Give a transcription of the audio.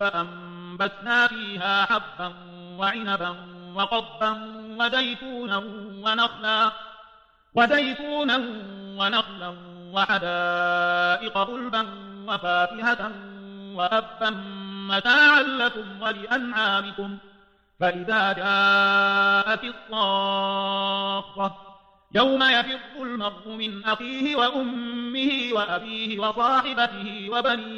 فأنبتنا فيها حبا وعنبا وقضبا وزيتونا ونخلا وزيتونا ونخلا وحدائق غلبا وفاكهة وأبا متاعا لكم ولأنعامكم فإذا جاءت الصاخة يوم يفر المرء من أخيه وأمه وأبيه وصاحبته وبنيه